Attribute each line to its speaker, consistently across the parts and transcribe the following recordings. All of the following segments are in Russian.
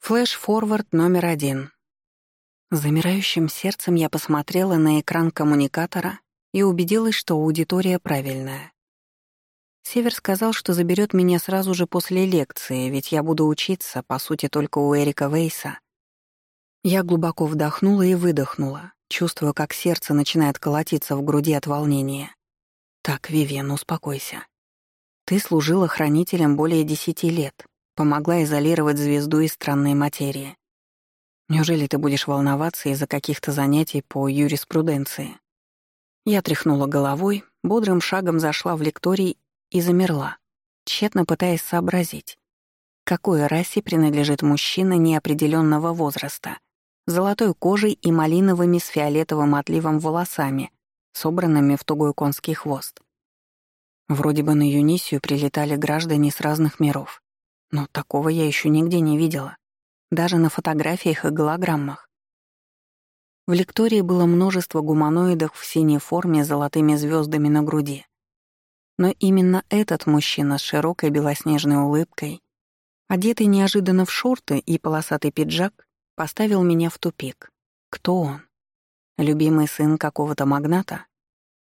Speaker 1: Флэш-форвард номер один. Замирающим сердцем я посмотрела на экран коммуникатора и убедилась, что аудитория правильная. Север сказал, что заберет меня сразу же после лекции, ведь я буду учиться, по сути, только у Эрика Вейса. Я глубоко вдохнула и выдохнула, чувствуя, как сердце начинает колотиться в груди от волнения. «Так, Вивиан, успокойся. Ты служила хранителем более десяти лет, помогла изолировать звезду из странной материи. Неужели ты будешь волноваться из-за каких-то занятий по юриспруденции? Я тряхнула головой, бодрым шагом зашла в лекторий и замерла, тщетно пытаясь сообразить, какой расе принадлежит мужчина неопределенного возраста, золотой кожей и малиновыми с фиолетовым отливом волосами, собранными в тугой конский хвост. Вроде бы на Юнисию прилетали граждане с разных миров. Но такого я еще нигде не видела. Даже на фотографиях и голограммах. В лектории было множество гуманоидов в синей форме с золотыми звездами на груди. Но именно этот мужчина с широкой белоснежной улыбкой, одетый неожиданно в шорты и полосатый пиджак, поставил меня в тупик. Кто он? Любимый сын какого-то магната,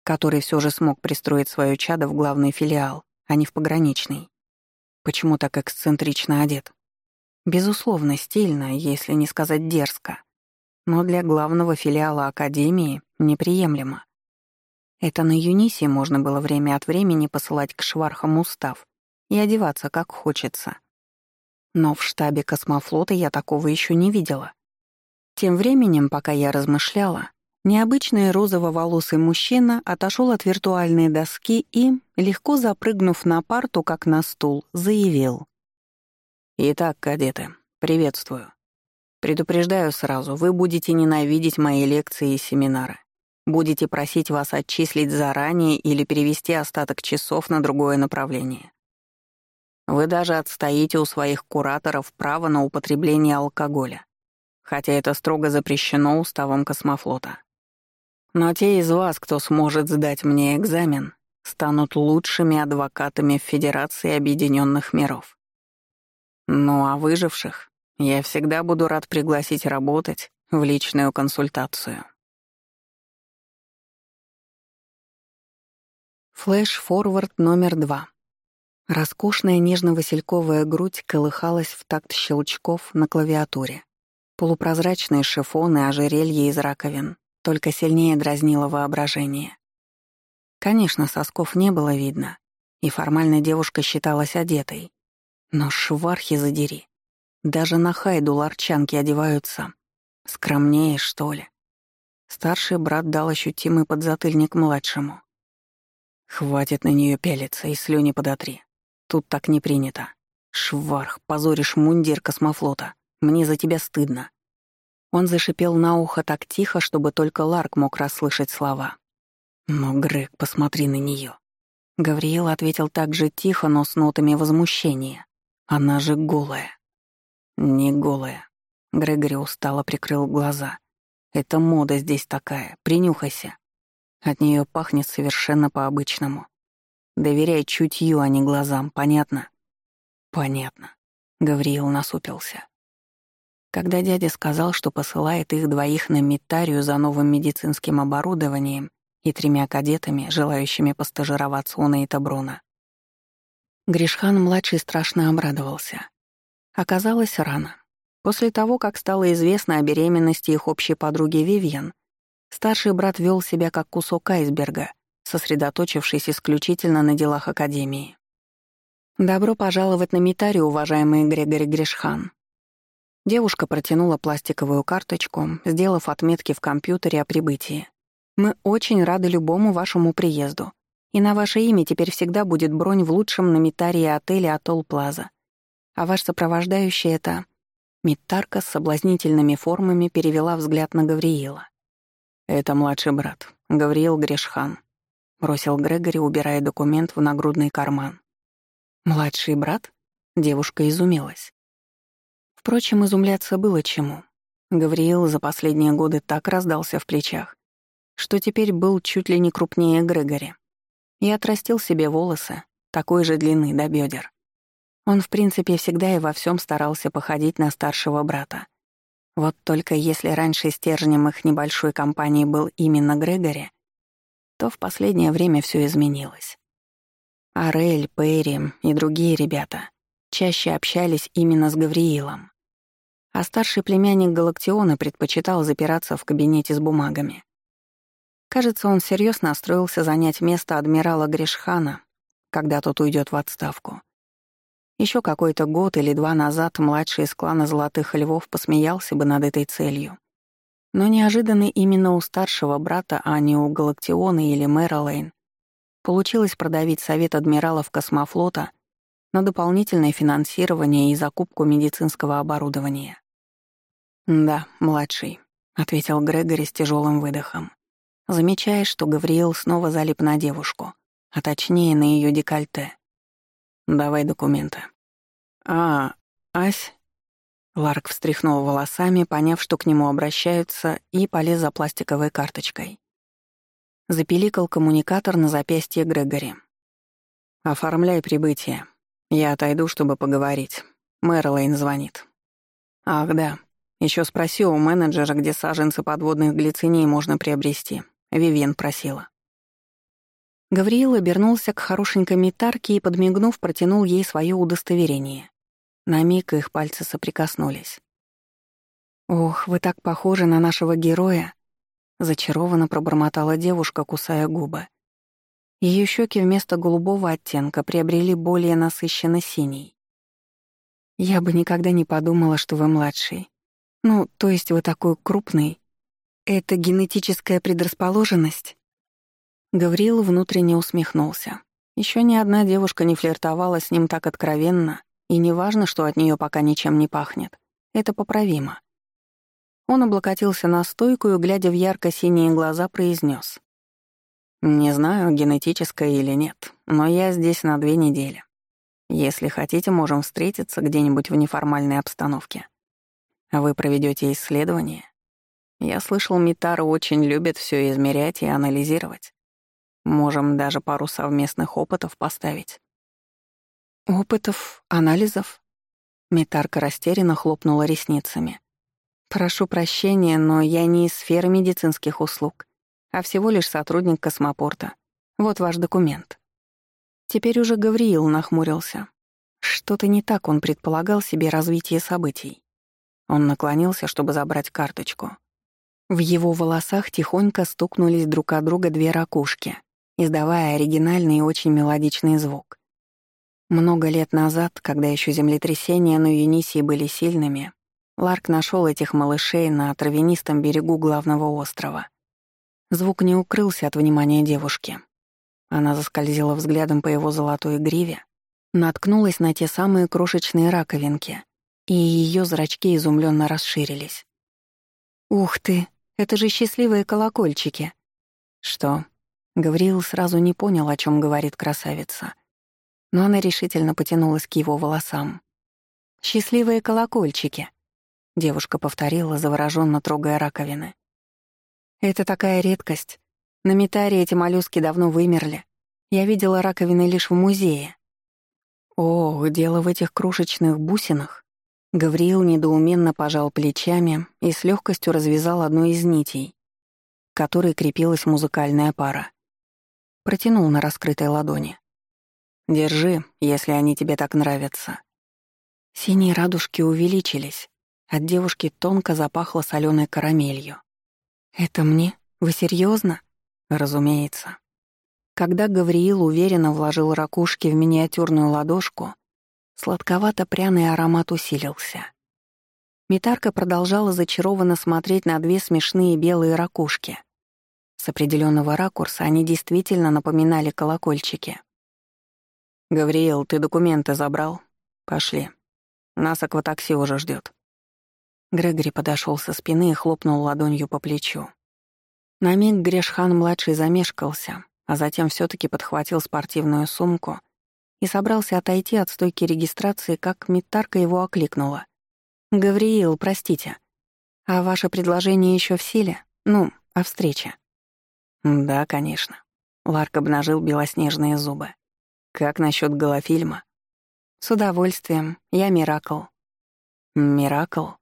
Speaker 1: который все же смог пристроить свое чадо в главный филиал, а не в пограничный. Почему так эксцентрично одет? Безусловно, стильно, если не сказать дерзко. Но для главного филиала Академии неприемлемо. Это на Юнисе можно было время от времени посылать к швархам устав и одеваться как хочется. Но в штабе космофлота я такого еще не видела. Тем временем, пока я размышляла, Необычный розово-волосый мужчина отошел от виртуальной доски и, легко запрыгнув на парту, как на стул, заявил. «Итак, кадеты, приветствую. Предупреждаю сразу, вы будете ненавидеть мои лекции и семинары. Будете просить вас отчислить заранее или перевести остаток часов на другое направление. Вы даже отстоите у своих кураторов право на употребление алкоголя, хотя это строго запрещено уставом космофлота. Но те из вас, кто сможет сдать мне экзамен, станут лучшими адвокатами в Федерации Объединенных Миров. Ну а выживших я всегда буду рад пригласить работать в личную консультацию. Флэш-форвард номер два. Роскошная нежно-васильковая грудь колыхалась в такт щелчков на клавиатуре. Полупрозрачные шифоны, ожерелье из раковин, только сильнее дразнило воображение. Конечно, сосков не было видно, и формально девушка считалась одетой. Но швархи задери. Даже на хайду ларчанки одеваются. Скромнее, что ли. Старший брат дал ощутимый подзатыльник младшему. Хватит на нее пялиться и слюни подотри. Тут так не принято. Шварх, позоришь мундир космофлота. Мне за тебя стыдно. Он зашипел на ухо так тихо, чтобы только Ларк мог расслышать слова. «Но, Грег, посмотри на нее. Гавриил ответил так же тихо, но с нотами возмущения. «Она же голая». «Не голая». Грегори устало прикрыл глаза. «Это мода здесь такая, принюхайся. От нее пахнет совершенно по-обычному. Доверяй чутью, а не глазам, понятно?» «Понятно», — Гавриил насупился. Когда дядя сказал, что посылает их двоих на Митарию за новым медицинским оборудованием и тремя кадетами, желающими постажироваться у Нейта Бруна, Гришхан-младший страшно обрадовался. Оказалось, рано. После того, как стало известно о беременности их общей подруги Вивьен, старший брат вел себя как кусок айсберга, сосредоточившись исключительно на делах Академии. «Добро пожаловать на Митарию, уважаемый Грегори Гришхан», Девушка протянула пластиковую карточку, сделав отметки в компьютере о прибытии. «Мы очень рады любому вашему приезду. И на ваше имя теперь всегда будет бронь в лучшем на Митарии отеле «Атолл Плаза». А ваш сопровождающий — это...» Митарка с соблазнительными формами перевела взгляд на Гавриила. «Это младший брат, Гавриил Грешхан», — бросил Грегори, убирая документ в нагрудный карман. «Младший брат?» — девушка изумилась. Впрочем, изумляться было чему. Гавриил за последние годы так раздался в плечах, что теперь был чуть ли не крупнее Грегори. И отрастил себе волосы, такой же длины до бедер. Он, в принципе, всегда и во всем старался походить на старшего брата. Вот только если раньше стержнем их небольшой компании был именно Грегори, то в последнее время все изменилось. Арель, Перри и другие ребята чаще общались именно с Гавриилом, а старший племянник Галактиона предпочитал запираться в кабинете с бумагами. Кажется, он всерьез настроился занять место адмирала Гришхана, когда тот уйдет в отставку. Еще какой-то год или два назад младший из клана Золотых Львов посмеялся бы над этой целью. Но неожиданно именно у старшего брата, а не у Галактиона или Мэрилейн, получилось продавить совет адмиралов космофлота на дополнительное финансирование и закупку медицинского оборудования. «Да, младший», — ответил Грегори с тяжелым выдохом, замечая, что Гавриил снова залип на девушку, а точнее на ее декольте. «Давай документы». «А, Ась?» Ларк встряхнул волосами, поняв, что к нему обращаются, и полез за пластиковой карточкой. Запиликал коммуникатор на запястье Грегори. «Оформляй прибытие. Я отойду, чтобы поговорить. Мэрилейн звонит». «Ах, да. Еще спроси у менеджера, где саженцы подводных глициней можно приобрести. Вивьен просила». Гавриил обернулся к хорошенькой метарке и, подмигнув, протянул ей свое удостоверение. На миг их пальцы соприкоснулись. «Ох, вы так похожи на нашего героя!» — зачарованно пробормотала девушка, кусая губы. Ее щеки вместо голубого оттенка приобрели более насыщенно синий. «Я бы никогда не подумала, что вы младший. Ну, то есть вы такой крупный. Это генетическая предрасположенность?» Гавриил внутренне усмехнулся. Еще ни одна девушка не флиртовала с ним так откровенно, и не важно, что от нее пока ничем не пахнет. Это поправимо. Он облокотился на стойку и, глядя в ярко-синие глаза, произнес: «Не знаю, генетическое или нет, но я здесь на две недели. Если хотите, можем встретиться где-нибудь в неформальной обстановке. Вы проведете исследование. Я слышал, Митара очень любит все измерять и анализировать. Можем даже пару совместных опытов поставить. Опытов, анализов? Митарка растерянно хлопнула ресницами. Прошу прощения, но я не из сферы медицинских услуг, а всего лишь сотрудник космопорта. Вот ваш документ. Теперь уже Гавриил нахмурился. Что-то не так он предполагал себе развитие событий. Он наклонился, чтобы забрать карточку. В его волосах тихонько стукнулись друг от друга две ракушки издавая оригинальный и очень мелодичный звук. Много лет назад, когда еще землетрясения на Юнисии были сильными, Ларк нашел этих малышей на травянистом берегу главного острова. Звук не укрылся от внимания девушки. Она заскользила взглядом по его золотой гриве, наткнулась на те самые крошечные раковинки, и ее зрачки изумленно расширились. «Ух ты, это же счастливые колокольчики!» «Что?» Гавриил сразу не понял, о чем говорит красавица. Но она решительно потянулась к его волосам. «Счастливые колокольчики», — девушка повторила, завороженно трогая раковины. «Это такая редкость. На Митаре эти моллюски давно вымерли. Я видела раковины лишь в музее». «О, дело в этих крошечных бусинах». Гавриил недоуменно пожал плечами и с легкостью развязал одну из нитей, к которой крепилась музыкальная пара. Протянул на раскрытой ладони. «Держи, если они тебе так нравятся». Синие радужки увеличились. От девушки тонко запахло соленой карамелью. «Это мне? Вы серьезно? «Разумеется». Когда Гавриил уверенно вложил ракушки в миниатюрную ладошку, сладковато-пряный аромат усилился. Митарка продолжала зачарованно смотреть на две смешные белые ракушки, с определенного ракурса они действительно напоминали колокольчики. «Гавриил, ты документы забрал? Пошли. Нас акватакси уже ждет. Грегори подошел со спины и хлопнул ладонью по плечу. На миг Грешхан-младший замешкался, а затем все таки подхватил спортивную сумку и собрался отойти от стойки регистрации, как Митарка его окликнула. «Гавриил, простите, а ваше предложение еще в силе? Ну, о встрече?» «Да, конечно». Ларк обнажил белоснежные зубы. «Как насчет голофильма?» «С удовольствием. Я Миракл». «Миракл?»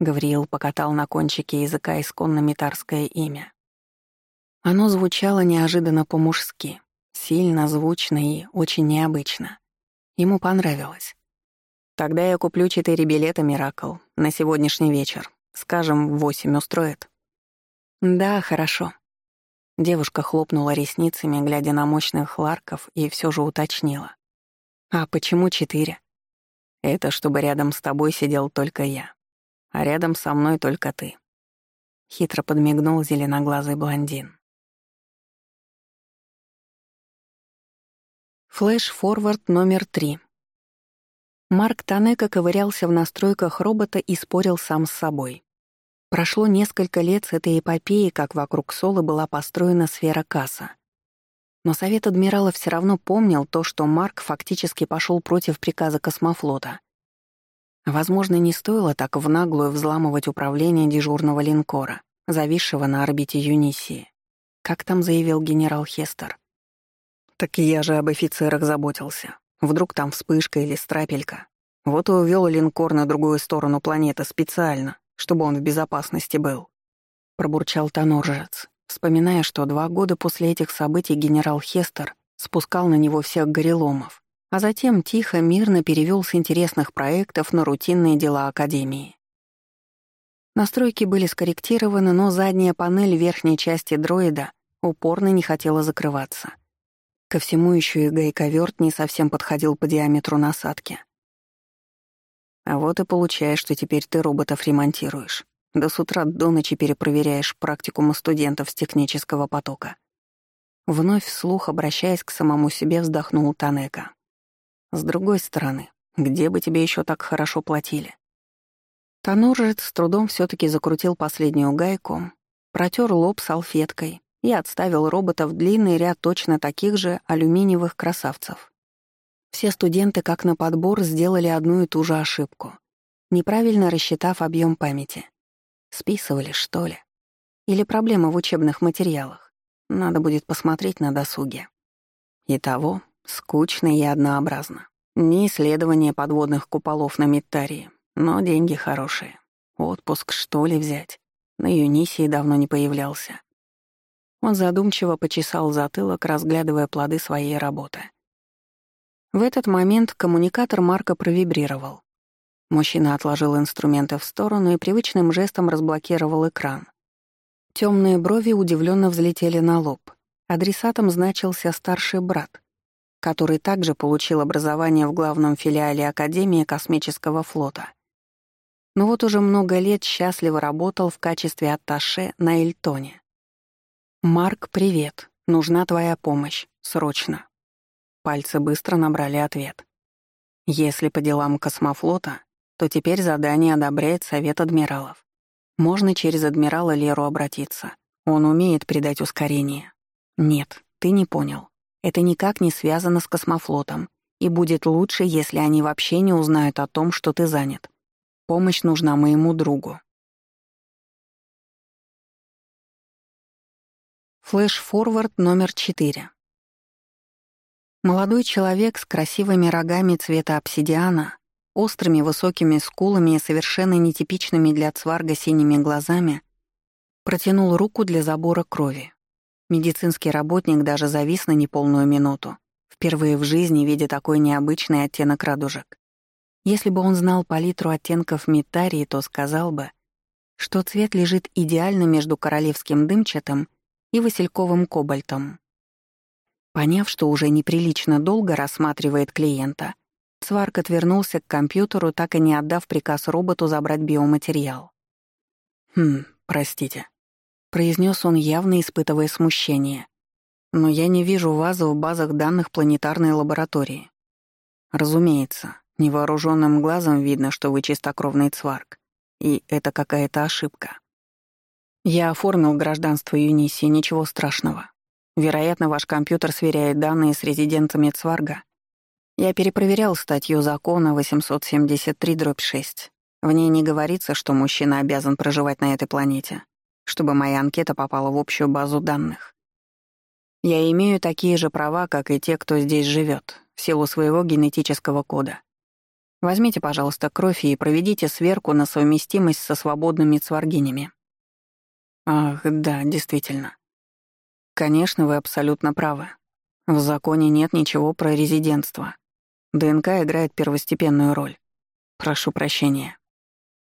Speaker 1: Гавриил покатал на кончике языка исконно митарское имя. Оно звучало неожиданно по-мужски, сильно, звучно и очень необычно. Ему понравилось. «Тогда я куплю четыре билета, Миракл, на сегодняшний вечер. Скажем, в восемь устроит?» «Да, хорошо». Девушка хлопнула ресницами, глядя на мощных ларков, и все же уточнила. «А почему четыре?» «Это чтобы рядом с тобой сидел только я, а рядом со мной только ты». Хитро подмигнул зеленоглазый блондин. Флэш-форвард номер три. Марк Танека ковырялся в настройках робота и спорил сам с собой. Прошло несколько лет с этой эпопеи, как вокруг Солы была построена сфера касса. Но Совет Адмирала все равно помнил то, что Марк фактически пошел против приказа космофлота. Возможно, не стоило так в наглую взламывать управление дежурного линкора, зависшего на орбите Юнисии. Как там заявил генерал Хестер? «Так я же об офицерах заботился. Вдруг там вспышка или страпелька. Вот и увел линкор на другую сторону планеты специально, чтобы он в безопасности был», — пробурчал Тоноржец, вспоминая, что два года после этих событий генерал Хестер спускал на него всех гореломов, а затем тихо, мирно перевел с интересных проектов на рутинные дела Академии. Настройки были скорректированы, но задняя панель верхней части дроида упорно не хотела закрываться. Ко всему еще и гайковерт не совсем подходил по диаметру насадки. А вот и получаешь, что теперь ты роботов ремонтируешь. До с утра до ночи перепроверяешь практикумы студентов с технического потока. Вновь вслух, обращаясь к самому себе, вздохнул Танека. С другой стороны, где бы тебе еще так хорошо платили? Тануржец с трудом все таки закрутил последнюю гайку, протер лоб салфеткой и отставил робота в длинный ряд точно таких же алюминиевых красавцев. Все студенты, как на подбор, сделали одну и ту же ошибку, неправильно рассчитав объем памяти. Списывали, что ли? Или проблема в учебных материалах? Надо будет посмотреть на досуге. Итого, скучно и однообразно. Не исследование подводных куполов на Миттарии, но деньги хорошие. Отпуск, что ли, взять? На Юнисии давно не появлялся. Он задумчиво почесал затылок, разглядывая плоды своей работы. В этот момент коммуникатор Марка провибрировал. Мужчина отложил инструменты в сторону и привычным жестом разблокировал экран. Темные брови удивленно взлетели на лоб. Адресатом значился старший брат, который также получил образование в главном филиале Академии космического флота. Но вот уже много лет счастливо работал в качестве атташе на Эльтоне. «Марк, привет. Нужна твоя помощь. Срочно». Пальцы быстро набрали ответ. Если по делам космофлота, то теперь задание одобряет Совет Адмиралов. Можно через Адмирала Леру обратиться. Он умеет придать ускорение. Нет, ты не понял. Это никак не связано с космофлотом. И будет лучше, если они вообще не узнают о том, что ты занят. Помощь нужна моему другу. Флэш-форвард номер 4. Молодой человек с красивыми рогами цвета обсидиана, острыми высокими скулами и совершенно нетипичными для цварга синими глазами, протянул руку для забора крови. Медицинский работник даже завис на неполную минуту, впервые в жизни видя такой необычный оттенок радужек. Если бы он знал палитру оттенков метарии, то сказал бы, что цвет лежит идеально между королевским дымчатым и васильковым кобальтом. Поняв, что уже неприлично долго рассматривает клиента, Сварк отвернулся к компьютеру, так и не отдав приказ роботу забрать биоматериал. «Хм, простите», — произнес он, явно испытывая смущение. «Но я не вижу вас в базах данных планетарной лаборатории. Разумеется, невооруженным глазом видно, что вы чистокровный Цварк, и это какая-то ошибка. Я оформил гражданство Юнисии, ничего страшного. Вероятно, ваш компьютер сверяет данные с резидентами Цварга. Я перепроверял статью закона 873-6. В ней не говорится, что мужчина обязан проживать на этой планете, чтобы моя анкета попала в общую базу данных. Я имею такие же права, как и те, кто здесь живет, в силу своего генетического кода. Возьмите, пожалуйста, кровь и проведите сверку на совместимость со свободными цваргинями. Ах, да, действительно. Конечно, вы абсолютно правы. В законе нет ничего про резидентство. ДНК играет первостепенную роль. Прошу прощения.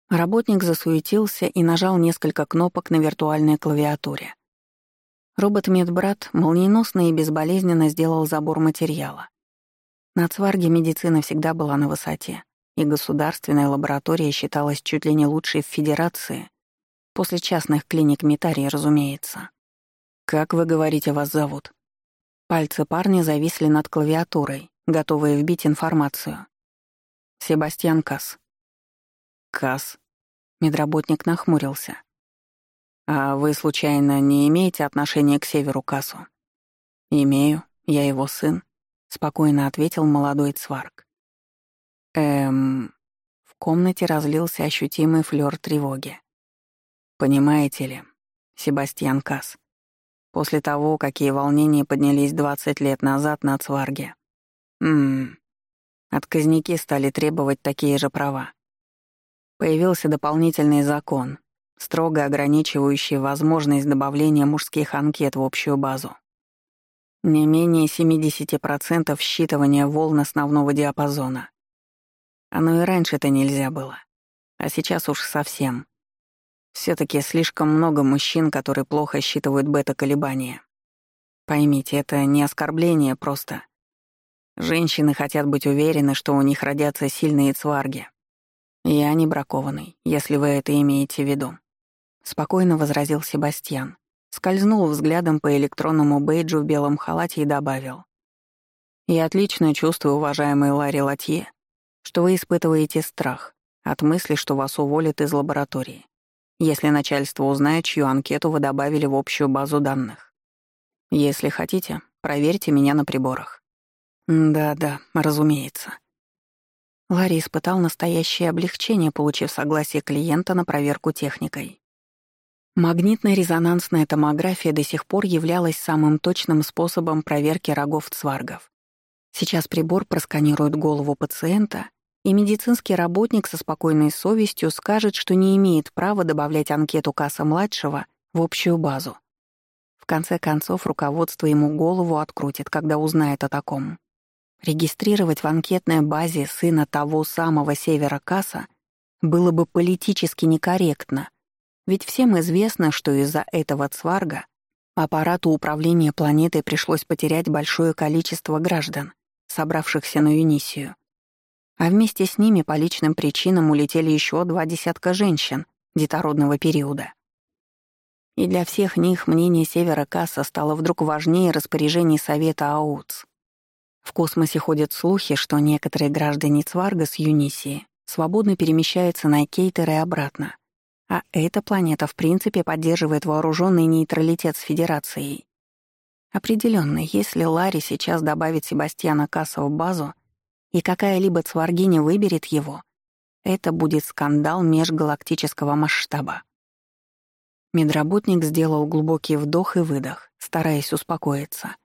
Speaker 1: Работник засуетился и нажал несколько кнопок на виртуальной клавиатуре. Робот-медбрат молниеносно и безболезненно сделал забор материала. На Цварге медицина всегда была на высоте, и государственная лаборатория считалась чуть ли не лучшей в Федерации, после частных клиник Митарии, разумеется. «Как вы говорите, вас зовут?» Пальцы парня зависли над клавиатурой, готовые вбить информацию. «Себастьян Касс». «Касс?» Медработник нахмурился. «А вы, случайно, не имеете отношения к Северу Кассу?» «Имею. Я его сын», — спокойно ответил молодой Цварк. «Эм...» В комнате разлился ощутимый флёр тревоги. «Понимаете ли, Себастьян Касс, после того, какие волнения поднялись 20 лет назад на Цварге, ммм, отказники стали требовать такие же права. Появился дополнительный закон, строго ограничивающий возможность добавления мужских анкет в общую базу. Не менее 70% считывания волн основного диапазона. Оно и раньше-то нельзя было. А сейчас уж совсем. Все таки слишком много мужчин, которые плохо считывают бета-колебания. Поймите, это не оскорбление просто. Женщины хотят быть уверены, что у них родятся сильные цварги. Я не бракованный, если вы это имеете в виду. — спокойно возразил Себастьян. Скользнул взглядом по электронному бейджу в белом халате и добавил. «Я отлично чувствую, уважаемый Ларри Латье, что вы испытываете страх от мысли, что вас уволят из лаборатории, если начальство узнает, чью анкету вы добавили в общую базу данных. Если хотите, проверьте меня на приборах». «Да-да, разумеется». Ларри испытал настоящее облегчение, получив согласие клиента на проверку техникой. Магнитно-резонансная томография до сих пор являлась самым точным способом проверки рогов цваргов. Сейчас прибор просканирует голову пациента, и медицинский работник со спокойной совестью скажет, что не имеет права добавлять анкету касса-младшего в общую базу. В конце концов, руководство ему голову открутит, когда узнает о таком. Регистрировать в анкетной базе сына того самого Севера Касса было бы политически некорректно — ведь всем известно, что из-за этого цварга аппарату управления планетой пришлось потерять большое количество граждан, собравшихся на Юнисию. А вместе с ними по личным причинам улетели еще два десятка женщин детородного периода. И для всех них мнение Севера Касса стало вдруг важнее распоряжений Совета АУЦ. В космосе ходят слухи, что некоторые граждане Цварга с Юнисии свободно перемещаются на Кейтер и обратно. А эта планета в принципе поддерживает вооруженный нейтралитет с Федерацией. Определенно, если Ларри сейчас добавит Себастьяна Касса в базу, и какая-либо цваргиня выберет его, это будет скандал межгалактического масштаба. Медработник сделал глубокий вдох и выдох, стараясь успокоиться.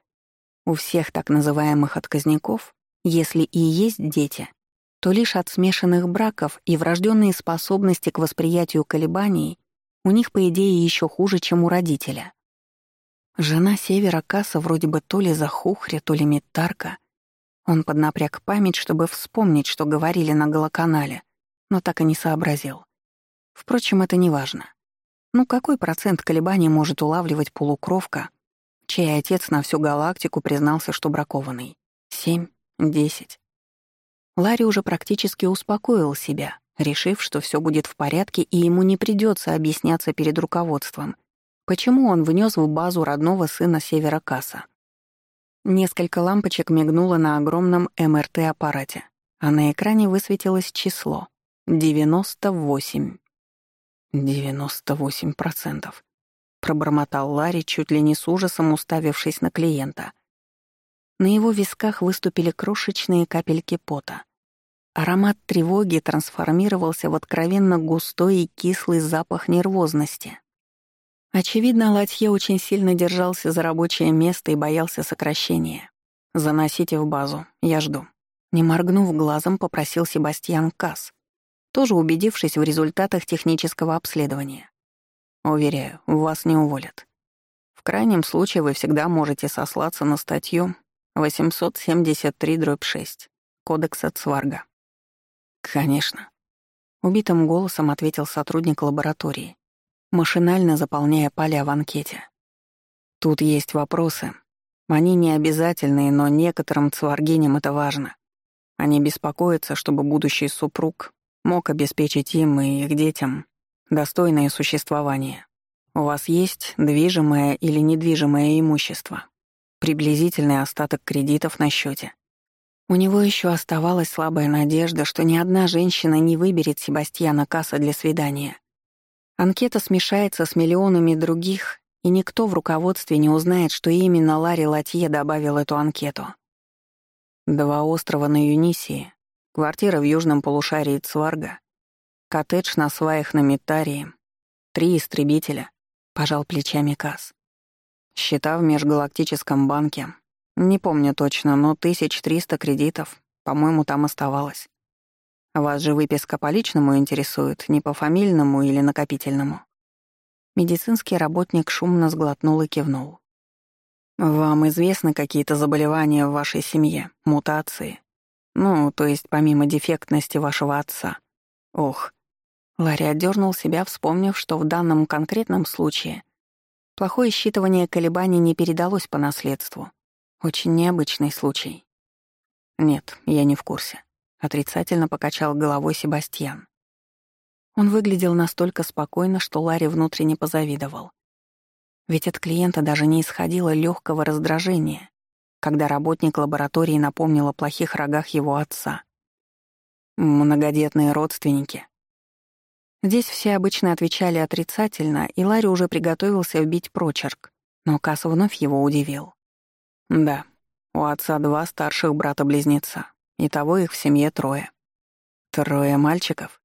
Speaker 1: У всех так называемых отказников, если и есть дети, то лишь от смешанных браков и врожденные способности к восприятию колебаний у них, по идее, еще хуже, чем у родителя. Жена Севера Касса вроде бы то ли Захухря, то ли Митарка. Он поднапряг память, чтобы вспомнить, что говорили на голоканале, но так и не сообразил. Впрочем, это не важно. Ну какой процент колебаний может улавливать полукровка, чей отец на всю галактику признался, что бракованный? Семь? Десять? Ларри уже практически успокоил себя, решив, что все будет в порядке и ему не придется объясняться перед руководством, почему он внес в базу родного сына Севера Касса. Несколько лампочек мигнуло на огромном МРТ-аппарате, а на экране высветилось число — 98. 98%. Пробормотал Ларри, чуть ли не с ужасом уставившись на клиента — на его висках выступили крошечные капельки пота. Аромат тревоги трансформировался в откровенно густой и кислый запах нервозности. Очевидно, Латье очень сильно держался за рабочее место и боялся сокращения. «Заносите в базу, я жду». Не моргнув глазом, попросил Себастьян Касс, тоже убедившись в результатах технического обследования. «Уверяю, вас не уволят. В крайнем случае вы всегда можете сослаться на статью 873-6 Кодекса Цварга». «Конечно», — убитым голосом ответил сотрудник лаборатории, машинально заполняя поля в анкете. Тут есть вопросы. Они не обязательные, но некоторым цваргиням это важно. Они беспокоятся, чтобы будущий супруг мог обеспечить им и их детям достойное существование. У вас есть движимое или недвижимое имущество, приблизительный остаток кредитов на счете. У него еще оставалась слабая надежда, что ни одна женщина не выберет Себастьяна Касса для свидания. Анкета смешается с миллионами других, и никто в руководстве не узнает, что именно Ларри Латье добавил эту анкету. Два острова на Юнисии, квартира в южном полушарии Цварга, коттедж на сваях на Митарии, три истребителя, пожал плечами Касс. Счета в межгалактическом банке. Не помню точно, но 1300 кредитов, по-моему, там оставалось. Вас же выписка по личному интересует, не по фамильному или накопительному. Медицинский работник шумно сглотнул и кивнул. «Вам известны какие-то заболевания в вашей семье, мутации? Ну, то есть помимо дефектности вашего отца? Ох». Ларри отдернул себя, вспомнив, что в данном конкретном случае плохое считывание колебаний не передалось по наследству. Очень необычный случай. Нет, я не в курсе. Отрицательно покачал головой Себастьян. Он выглядел настолько спокойно, что Ларри внутренне позавидовал. Ведь от клиента даже не исходило легкого раздражения, когда работник лаборатории напомнил о плохих рогах его отца. Многодетные родственники. Здесь все обычно отвечали отрицательно, и Ларри уже приготовился вбить прочерк, но Касс вновь его удивил. Да, у отца два старших брата-близнеца. Итого их в семье трое. Трое мальчиков?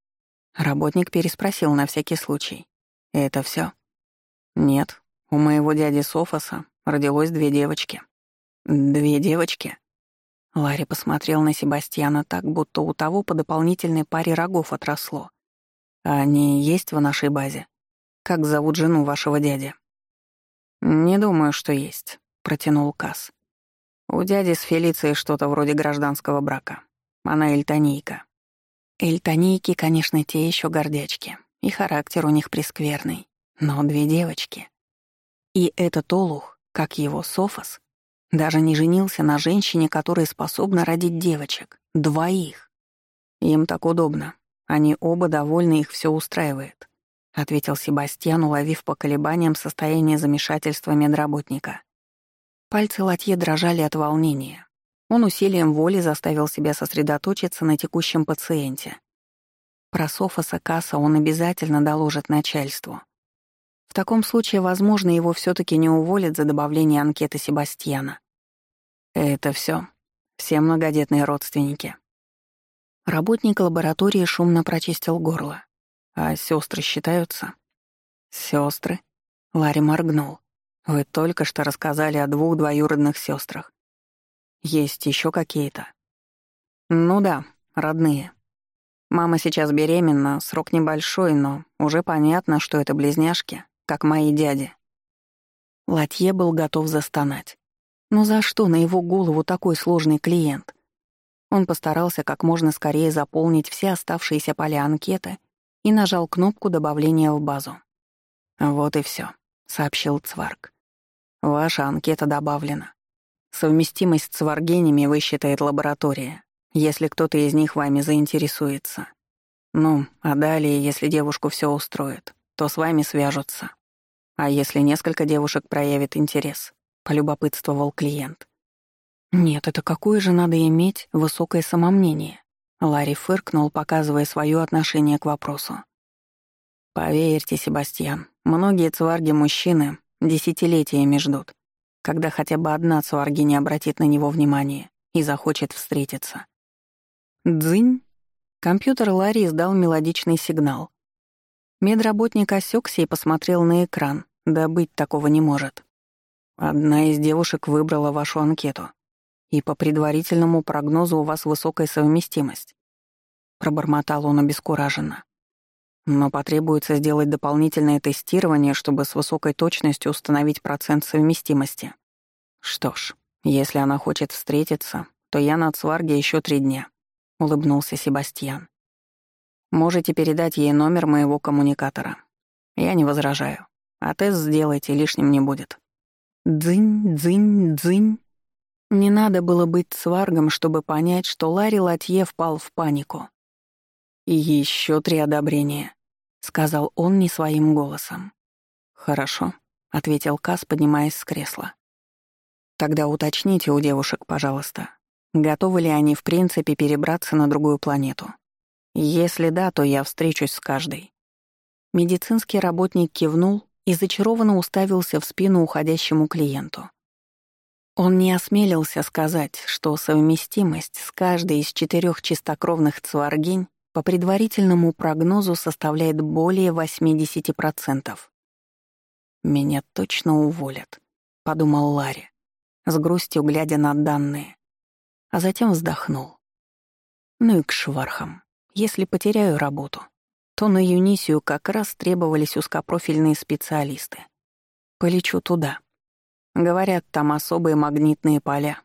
Speaker 1: Работник переспросил на всякий случай. Это все? Нет, у моего дяди Софоса родилось две девочки. Две девочки? Ларри посмотрел на Себастьяна так, будто у того по дополнительной паре рогов отросло. А они есть в нашей базе? Как зовут жену вашего дяди? Не думаю, что есть, протянул Касс. У дяди с Фелицией что-то вроде гражданского брака. Она эльтонийка. Эльтонийки, конечно, те еще гордячки. И характер у них прескверный. Но две девочки. И этот олух, как его Софос, даже не женился на женщине, которая способна родить девочек. Двоих. Им так удобно. Они оба довольны, их все устраивает, — ответил Себастьян, уловив по колебаниям состояние замешательства медработника. Пальцы Латье дрожали от волнения. Он усилием воли заставил себя сосредоточиться на текущем пациенте. Про Софоса Касса он обязательно доложит начальству. В таком случае, возможно, его все таки не уволят за добавление анкеты Себастьяна. Это все. Все многодетные родственники. Работник лаборатории шумно прочистил горло. А сестры считаются? Сестры? Ларри моргнул. Вы только что рассказали о двух двоюродных сестрах. Есть еще какие-то? Ну да, родные. Мама сейчас беременна, срок небольшой, но уже понятно, что это близняшки, как мои дяди. Латье был готов застонать. Но за что на его голову такой сложный клиент? Он постарался как можно скорее заполнить все оставшиеся поля анкеты и нажал кнопку добавления в базу. Вот и все сообщил Цварг. «Ваша анкета добавлена. Совместимость с цваргенями высчитает лаборатория, если кто-то из них вами заинтересуется. Ну, а далее, если девушку все устроит, то с вами свяжутся. А если несколько девушек проявит интерес?» — полюбопытствовал клиент. «Нет, это какое же надо иметь высокое самомнение?» Ларри фыркнул, показывая свое отношение к вопросу. «Поверьте, Себастьян, многие цварги-мужчины десятилетиями ждут, когда хотя бы одна цварги не обратит на него внимания и захочет встретиться». «Дзынь!» Компьютер Ларри издал мелодичный сигнал. Медработник осекся и посмотрел на экран, Да быть такого не может. Одна из девушек выбрала вашу анкету. И по предварительному прогнозу у вас высокая совместимость. Пробормотал он обескураженно. Но потребуется сделать дополнительное тестирование, чтобы с высокой точностью установить процент совместимости. Что ж, если она хочет встретиться, то я на Цварге еще три дня, улыбнулся Себастьян. Можете передать ей номер моего коммуникатора. Я не возражаю. А тест сделайте, лишним не будет. Дзынь, дзынь, дзынь. Не надо было быть сваргом, чтобы понять, что Ларри Латье впал в панику. «И еще три одобрения», — сказал он не своим голосом. «Хорошо», — ответил Кас, поднимаясь с кресла. «Тогда уточните у девушек, пожалуйста, готовы ли они в принципе перебраться на другую планету. Если да, то я встречусь с каждой». Медицинский работник кивнул и зачарованно уставился в спину уходящему клиенту. Он не осмелился сказать, что совместимость с каждой из четырех чистокровных цваргинь по предварительному прогнозу составляет более 80%. «Меня точно уволят», — подумал Ларри, с грустью глядя на данные, а затем вздохнул. «Ну и к швархам, если потеряю работу, то на Юнисию как раз требовались узкопрофильные специалисты. Полечу туда. Говорят, там особые магнитные поля.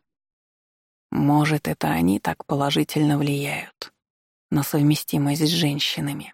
Speaker 1: Может, это они так положительно влияют на совместимость с женщинами.